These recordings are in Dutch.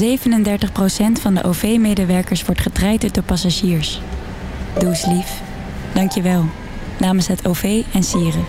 37% van de OV-medewerkers wordt getraind door passagiers. Doe eens lief. Dank je wel. Namens het OV en Sieren.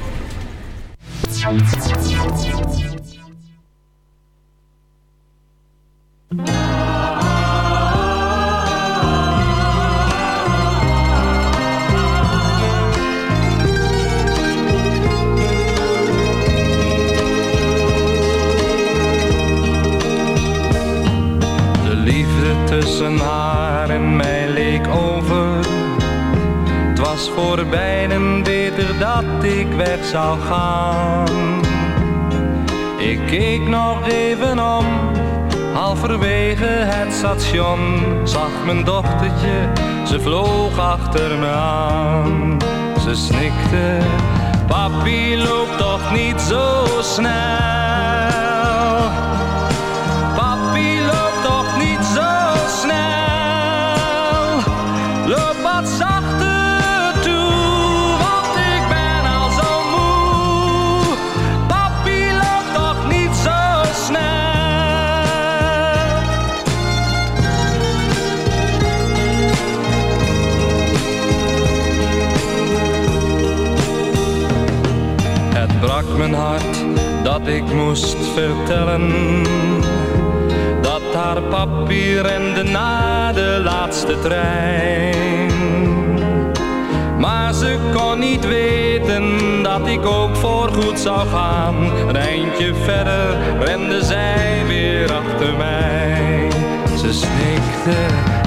Zag mijn dochtertje, ze vloog achter me aan. Ze snikte, papi loopt toch niet zo snel. Moest vertellen dat haar papier rende na de laatste trein. Maar ze kon niet weten dat ik ook voorgoed zou gaan. Een eindje verder rende zij weer achter mij. Ze snikte,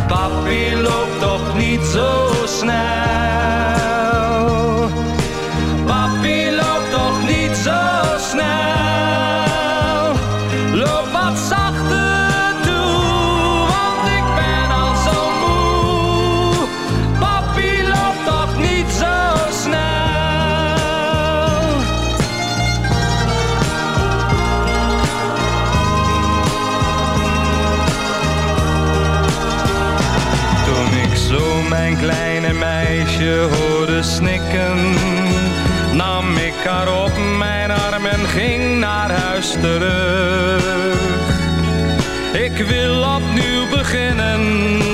papi loopt toch niet zo snel. Terug. Ik wil opnieuw beginnen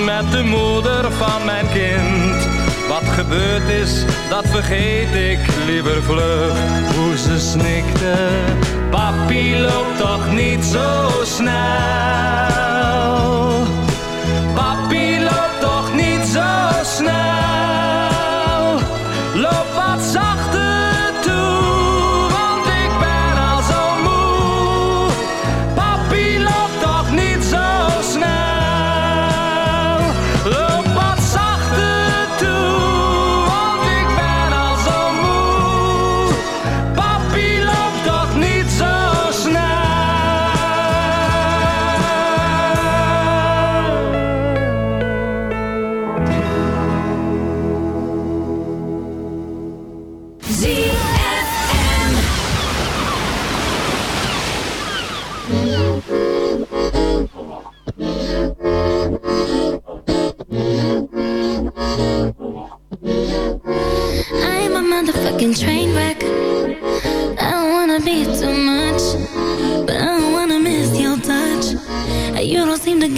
met de moeder van mijn kind. Wat gebeurd is, dat vergeet ik liever vlug. Hoe ze snikte, papi loopt toch niet zo snel.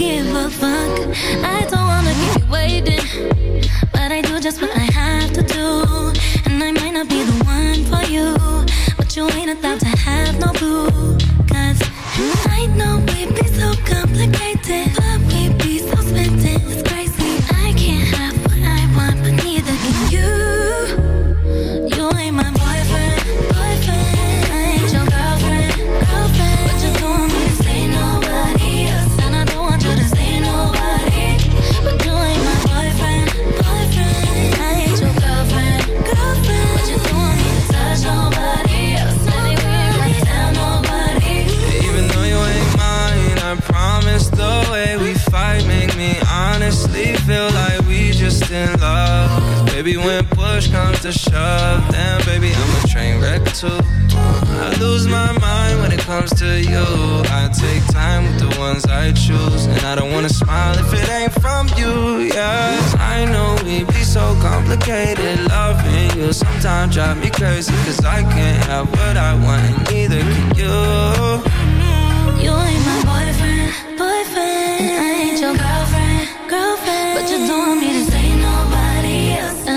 Give a fuck. I don't wanna keep you waiting, but I do just what I have to do. To shove, then baby, I'm a train wreck too. I lose my mind when it comes to you. I take time with the ones I choose, and I don't wanna smile if it ain't from you. Yeah, I know we be so complicated. Loving you sometimes drive me crazy, cause I can't have what I want, and neither can you. You ain't my boyfriend.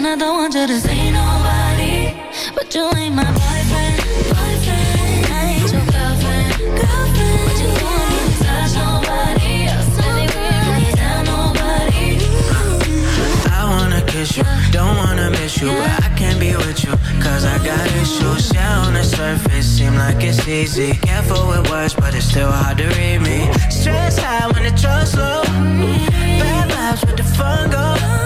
I don't want you to say nobody. But you ain't my boyfriend, boyfriend. I ain't your girlfriend, girlfriend. But you don't want me to touch nobody else, baby. We ain't gonna tell nobody. I wanna kiss you, don't wanna miss you, but I can't be with you, cause I got issues. Yeah, on the surface, seem like it's easy. Careful with words, but it's still hard to read me. Stress high when the trust low. Bad vibes with the fun go.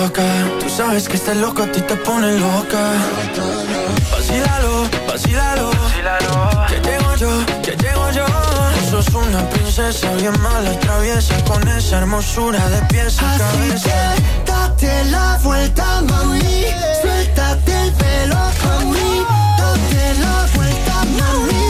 Toca. Tú sabes que este loco a ti te pone loca. Vacílalo, vacílalo. Que llego yo, que llego yo. Tú sos una princesa bien mala, traviesa. Con esa hermosura de pies a Así cabeza. que date la vuelta, mami. Suéltate el pelo, mami. Date la vuelta, mamita.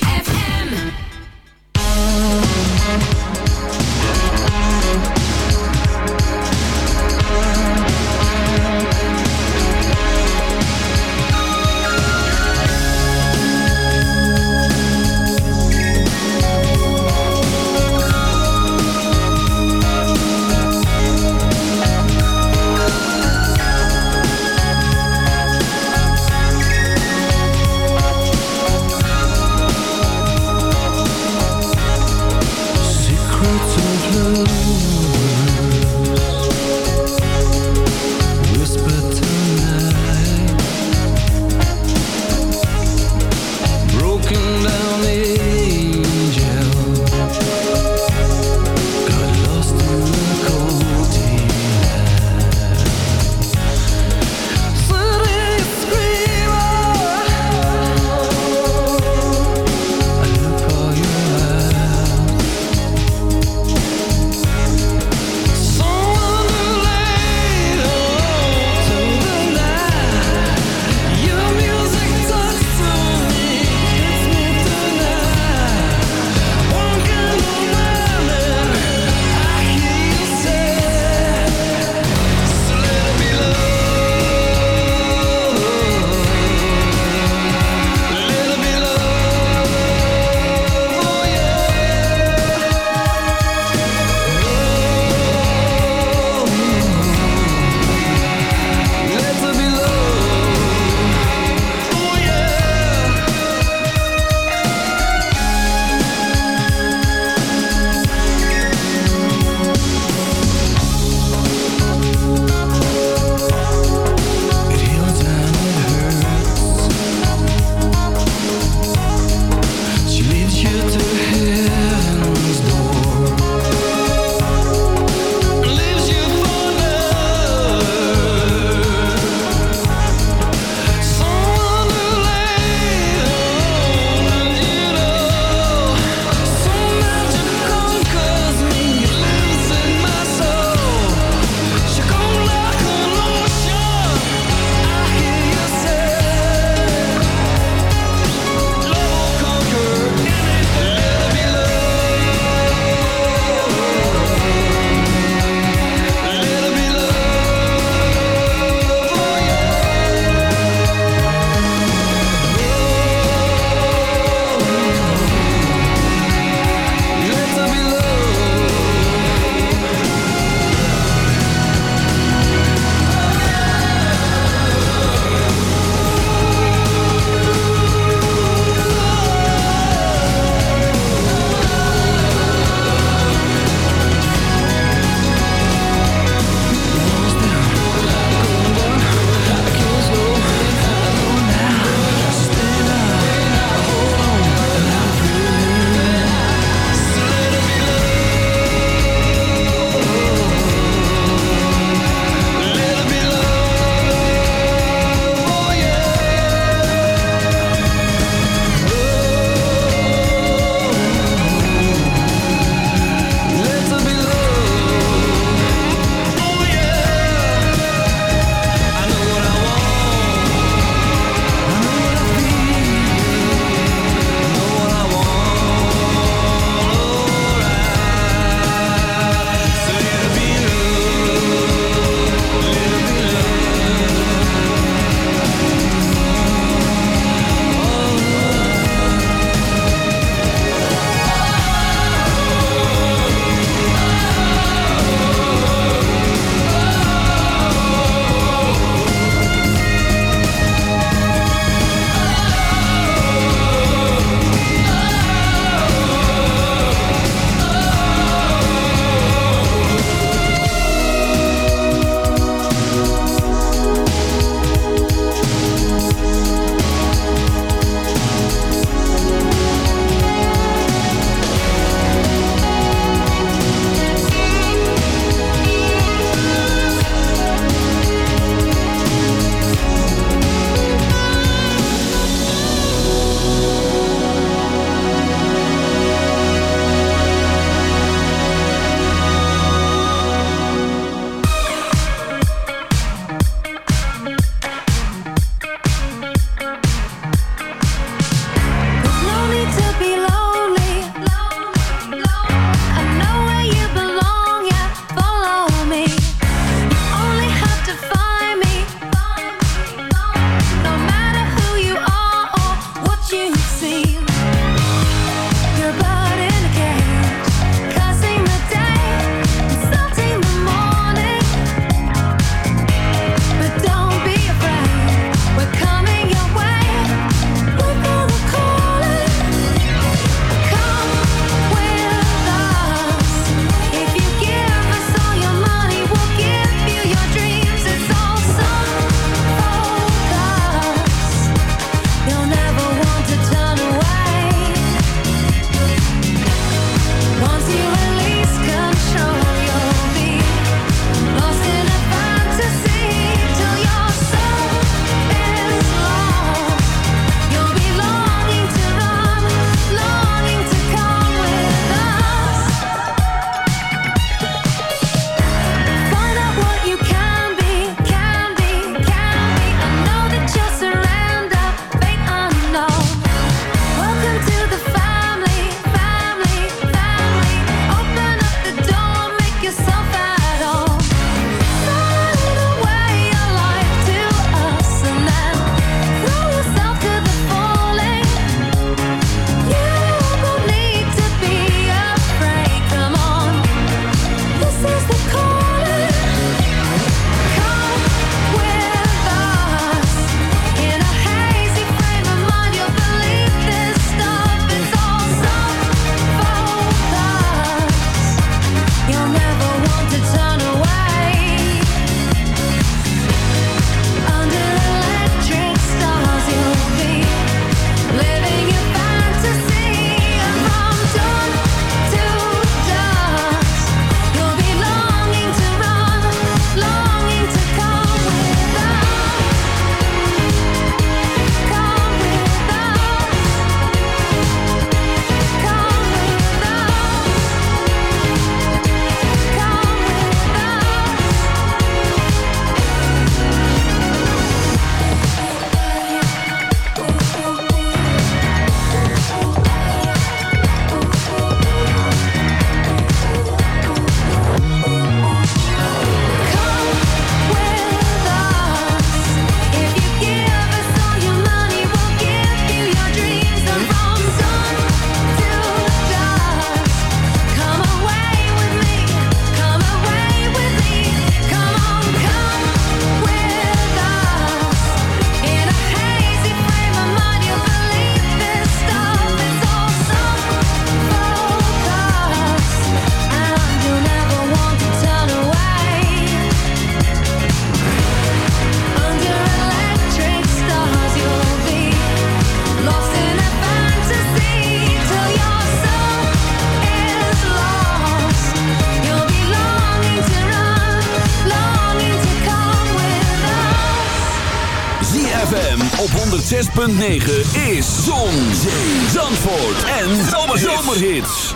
106.9 is Zon, Zee, Zandvoort en Zomerhits.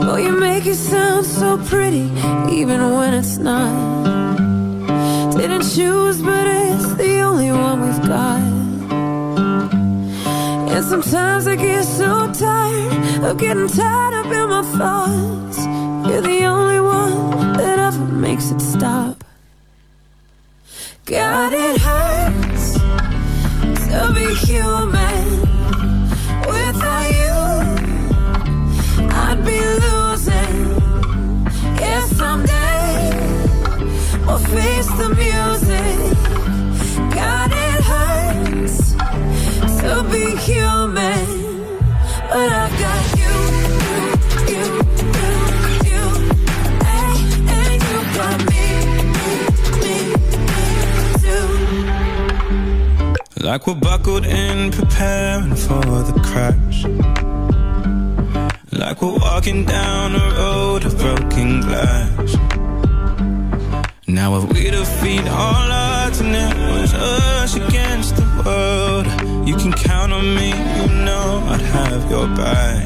Well, you make it sound so pretty, even when it's not. Didn't choose, but it's the only one we've got. And sometimes I get getting tied up in my thoughts. You're the only one that ever makes it stop. your back.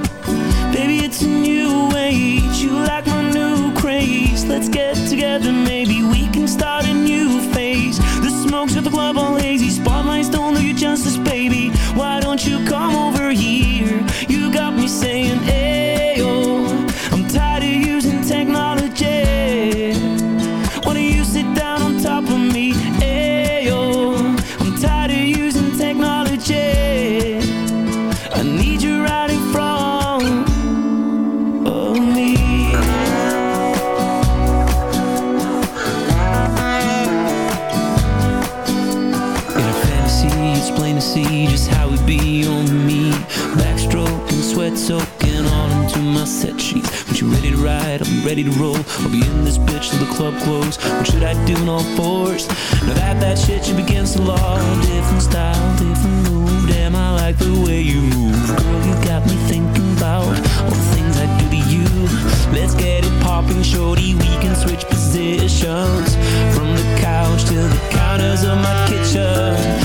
place. Let's get together, maybe we can start a new phase. The smoke's got the club all hazy, spotlights don't know you justice, baby. Up close, What should I do in all fours? Now that that shit should against the law Different style, different move Damn, I like the way you move. Girl, you got me thinking about All the things I do to you. Let's get it popping, shorty. We can switch positions. From the couch to the counters of my kitchen.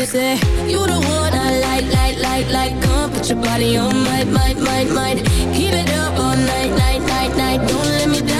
me say You the one I like, like, like, like Come put your body on my, my, my, my. Keep it up all night, night, night, night. Don't let me down.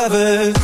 lovers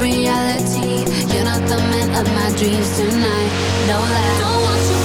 reality. You're not the man of my dreams tonight. No lie. Don't want you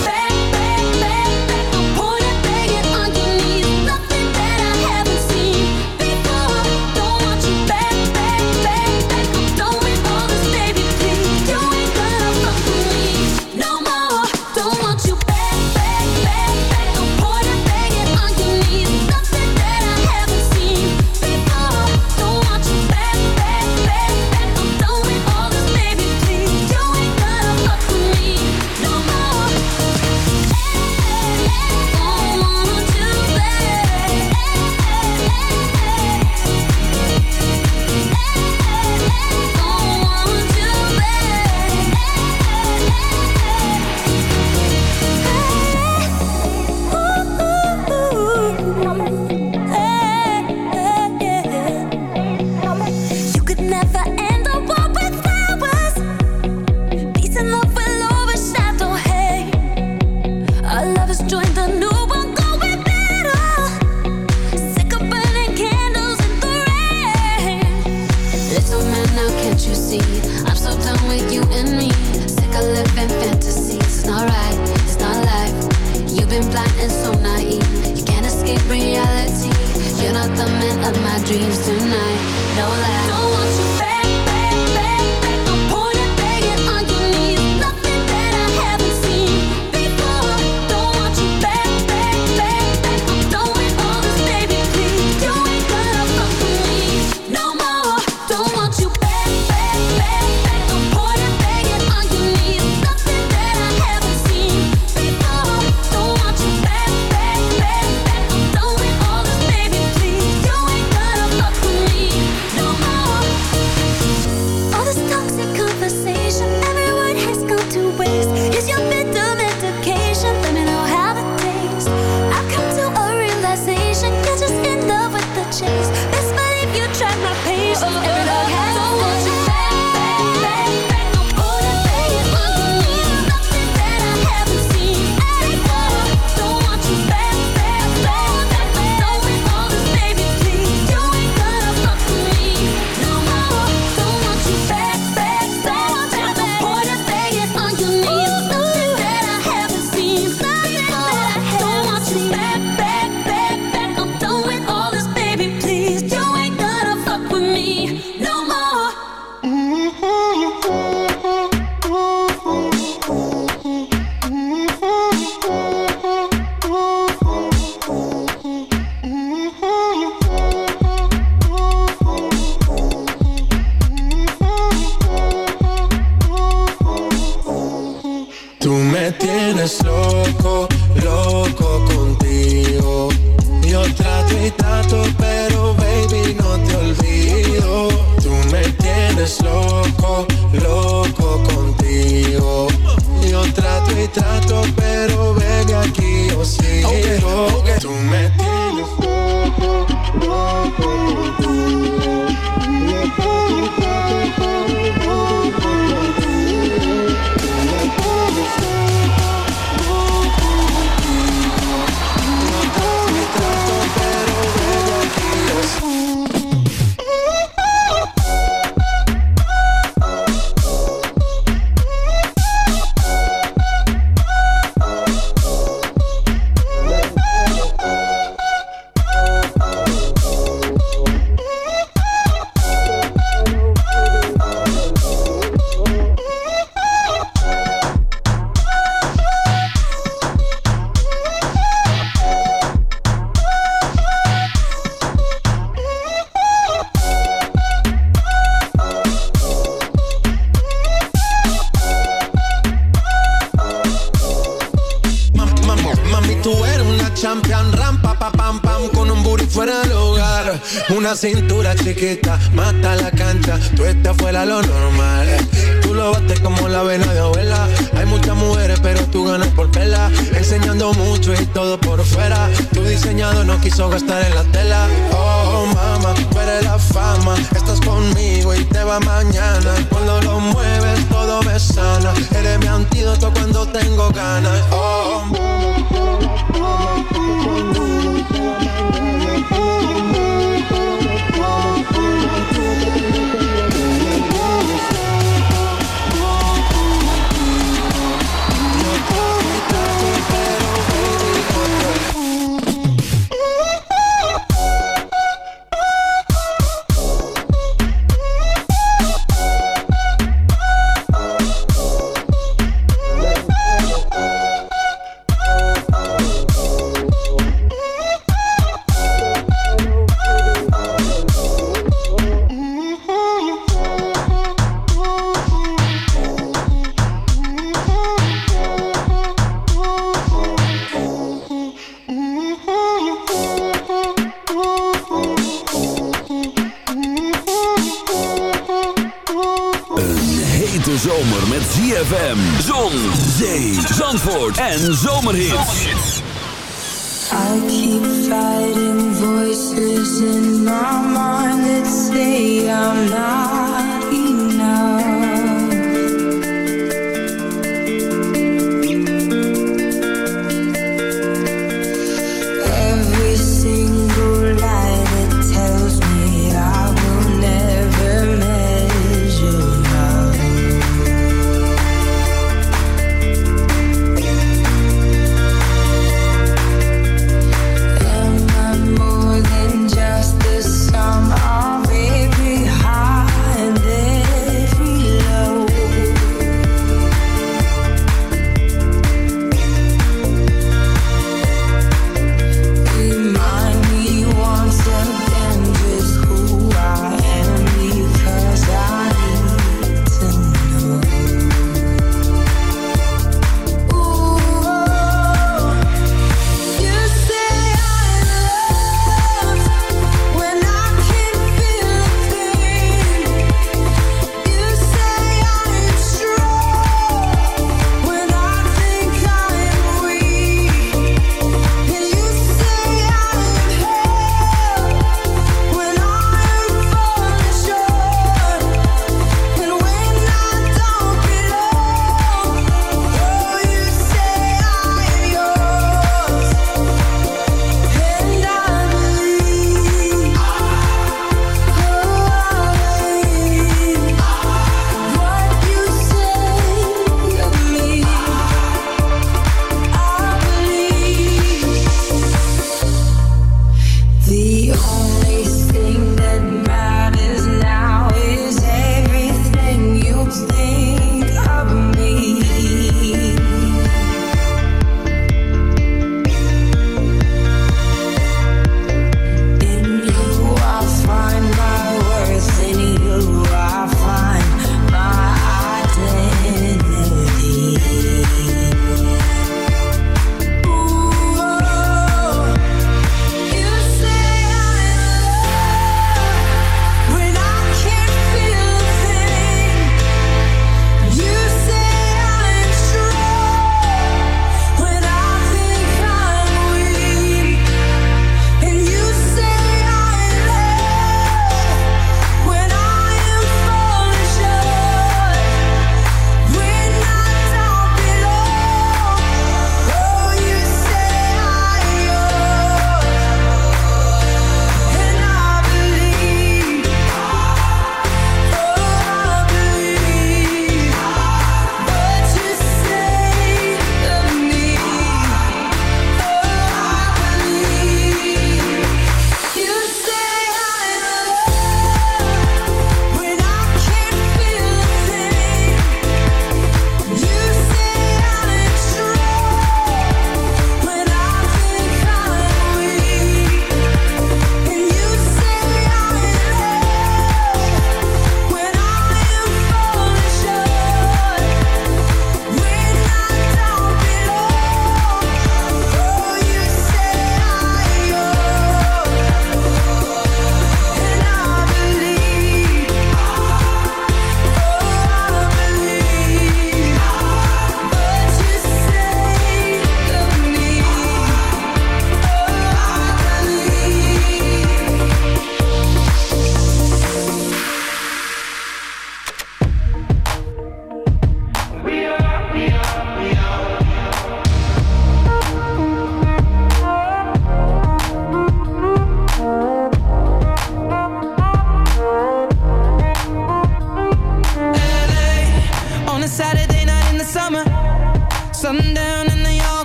cintura chiquita. Zandvoort en Zomerhits. I keep fighting voices in my mind that say I'm not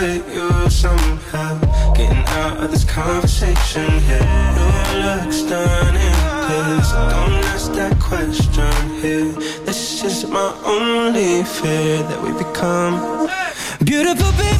hurt you somehow. Getting out of this conversation here. Your looks stunning, cause don't ask that question here. This is my only fear that we become beautiful, baby.